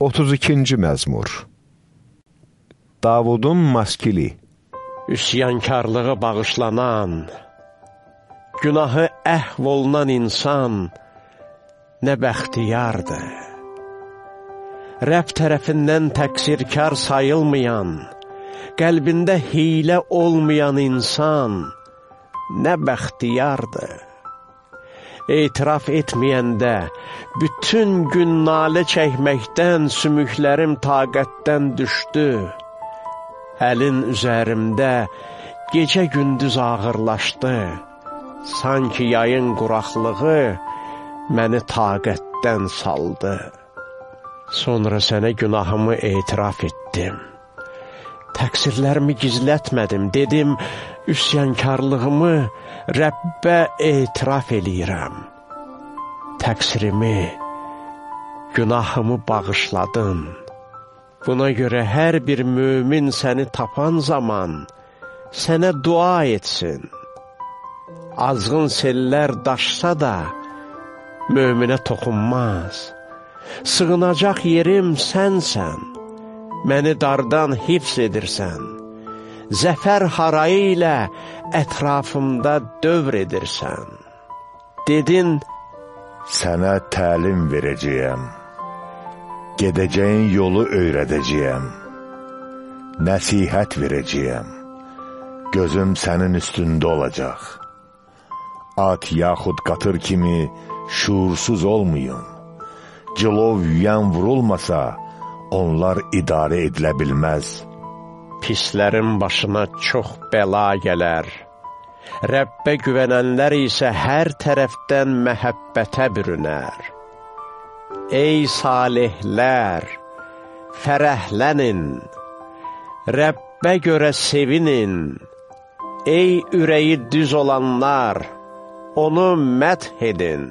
32-ci məzmur. Davudun maskili. Üsyankarlığı bağışlanan, günahı əhv olunan insan nə bəxtiyardır. Rəb tərəfindən təqsirkar sayılmayan, qəlbində hilə olmayan insan nə bəxtiyardır etiraf etməyəndə, bütün gün nalə çəkməkdən sümüklərim taqətdən düşdü. Əlin üzərimdə gecə-gündüz ağırlaşdı. Sanki yayın quraqlığı məni taqətdən saldı. Sonra sənə günahımı etiraf etdim. Təqsirlərimi gizlətmədim, dedim, üsyankarlığımı Rəbbə etiraf eləyirəm. Təqsirimi, günahımı bağışladın. Buna görə hər bir mümin səni tapan zaman sənə dua etsin. Azğın sellər daşsa da, möminə toxunmaz. Sığınacaq yerim sənsən, məni dardan hifz edirsən. Zəfər harayı ilə ətrafımda dövr edirsən. Dedin, Sənə təlim verəcəyəm, gedəcəyin yolu öyrədəcəyəm, nəsihət verəcəyəm, gözüm sənin üstündə olacaq. At yaxud qatır kimi şuursuz olmayın, cilov yüyən vurulmasa, onlar idarə edilə bilməz.'' Pislərin başına çox bəla gələr. Rəbbə güvənənlər isə hər tərəfdən məhəbbətə bürünər. Ey salihlər, fərəhlənin, Rəbbə görə sevinin. Ey ürəyi düz olanlar, onu məth edin.